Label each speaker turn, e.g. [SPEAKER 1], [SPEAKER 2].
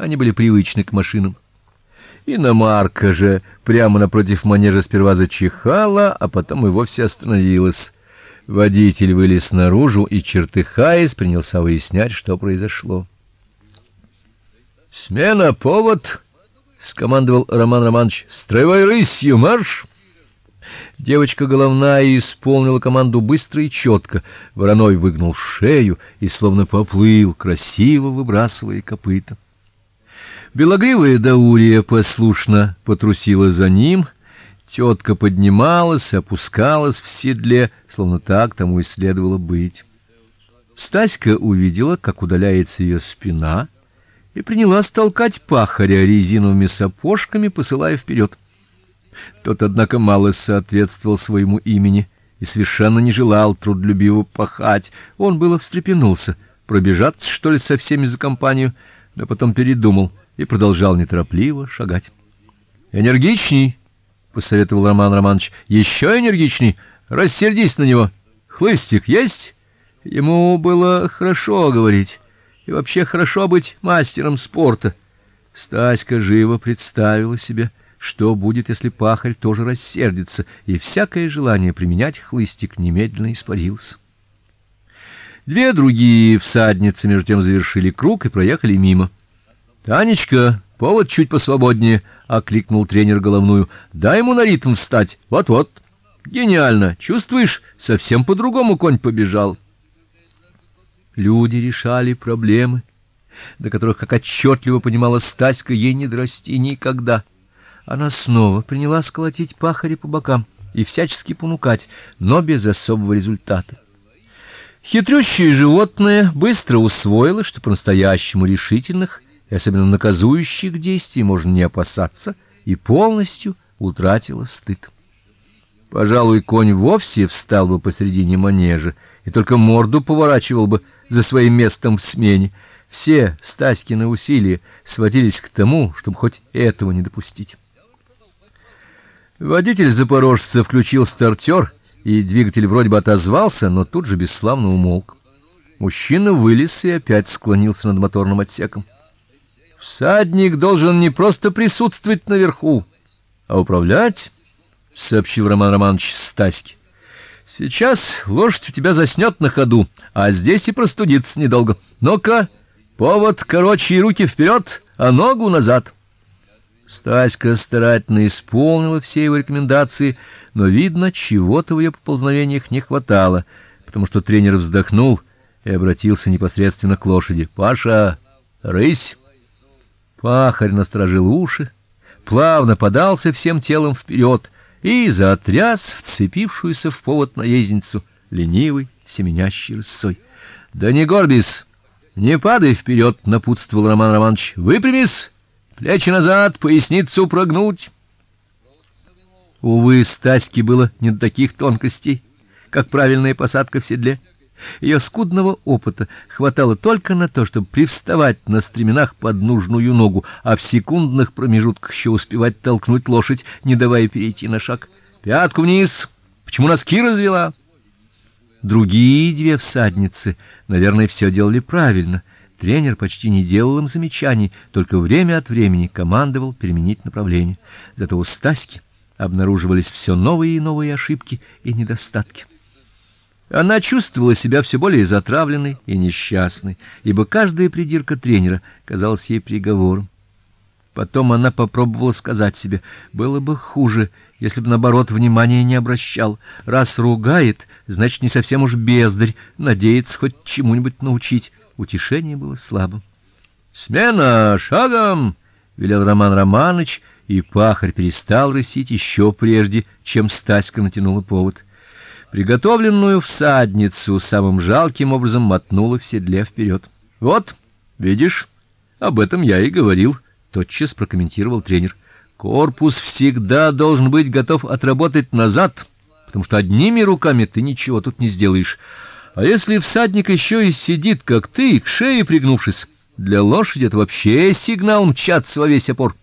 [SPEAKER 1] Они были привычны к машинам. Иномарка же прямо напротив манежа сперва зачихала, а потом и вовсе остановилась. Водитель вылез наружу и чертыхаясь принялся выяснять, что произошло. Смена повод, скомандовал Роман Романович. Строевой рысью марш! Девочка головная исполнила команду быстро и четко. Вороной выгнул шею и словно поплыл, красиво выбрасывая копыта. Белогривая Даурия послушно потрусила за ним. Тетка поднималась, опускалась в седле, словно так тому и следовало быть. Стаська увидела, как удаляется ее спина, и принялась толкать пахаря резиновыми сапожками, посылая вперед. Тот, однако, мало соответствовал своему имени и совершенно не желал трудолюбиво пахать. Он было встрепенулся, пробежаться что ли со всеми за компанию, но потом передумал и продолжал неторопливо шагать. Энергичней, посоветовал Роман Романович. Еще энергичней. Рассердись на него. Хлыстик есть? Ему было хорошо говорить, и вообще хорошо быть мастером спорта. Стаська живо представила себе, что будет, если пахарь тоже рассердится, и всякое желание применять хлыстик немедленно испарилось. Две другие всадницы между тем завершили круг и проехали мимо. Танечка, повод чуть посвободнее, окликнул тренер головную. Дай ему на ритм встать. Вот-вот. Гениально. Чувствуешь, совсем по-другому конь побежал. Люди решали проблемы, до которых, как отчетливо понимала Стаська, ей не дорасти никогда. Она снова принялась колотить пахаря по бокам и всячески понукать, но без особого результата. Хитрющее животное быстро усвоило, что по-настоящему решительных и особенно наказующих действий можно не опасаться, и полностью утратило стыд. Пожалуй, конь вовсе встал бы посредине манежа и только морду поворачивал бы за своим местом в смене. Все Стаськины усилия сводились к тому, чтобы хоть этого не допустить. Водитель запорожца включил стартер, и двигатель вроде бы отозвался, но тут же бесславно умолк. Мужчина вылез и опять склонился над моторным отсеком. Всадник должен не просто присутствовать наверху, а управлять, сообщил Роман Романович Стаське. Сейчас лошадь у тебя заснет на ходу, а здесь и простудится недолго. Ну-ка, повод короче и руки вперед, а ногу назад. Стаська старательно исполнила все его рекомендации, но видно, чего-то в ее поползновениях не хватало, потому что тренер вздохнул и обратился непосредственно к лошади. Паша, рысь. Пахарь насторожил уши, плавно подался всем телом вперед и затряс вцепившуюся в повод наездницу ленивой семенящей рысой. Да не горбись, не падай вперед, напутствовал Роман Романович. Выпрямись Плечи назад, поясницу прогнуть. Увы, Стаське было не до таких тонкостей, как правильная посадка в седле. Ее скудного опыта хватало только на то, чтобы привставать на стременах под нужную ногу, а в секундных промежутках еще успевать толкнуть лошадь, не давая перейти на шаг. Пятку вниз. Почему носки развела? Другие две всадницы, наверное, все делали правильно. Тренер почти не делал им замечаний, только время от времени командовал переменить направление. Зато у Стаськи обнаруживались все новые и новые ошибки и недостатки. Она чувствовала себя все более затравленной и несчастной, ибо каждая придирка тренера казалась ей приговором. Потом она попробовала сказать себе: было бы хуже, если бы наоборот внимания не обращал. Раз ругает, значит, не совсем уж бездарь, надеется хоть чему-нибудь научить утешение было слабым. "Смена шагом!" велел Роман Романович, и пахарь перестал рысить еще прежде, чем Стаська натянула повод. Приготовленную всадницу самым жалким образом мотнула в седле вперед. "Вот, видишь, об этом я и говорил", тотчас прокомментировал тренер. "Корпус всегда должен быть готов отработать назад, потому что одними руками ты ничего тут не сделаешь. А если всадник еще и сидит, как ты, к шее пригнувшись, для лошади это вообще сигнал мчаться во весь опор.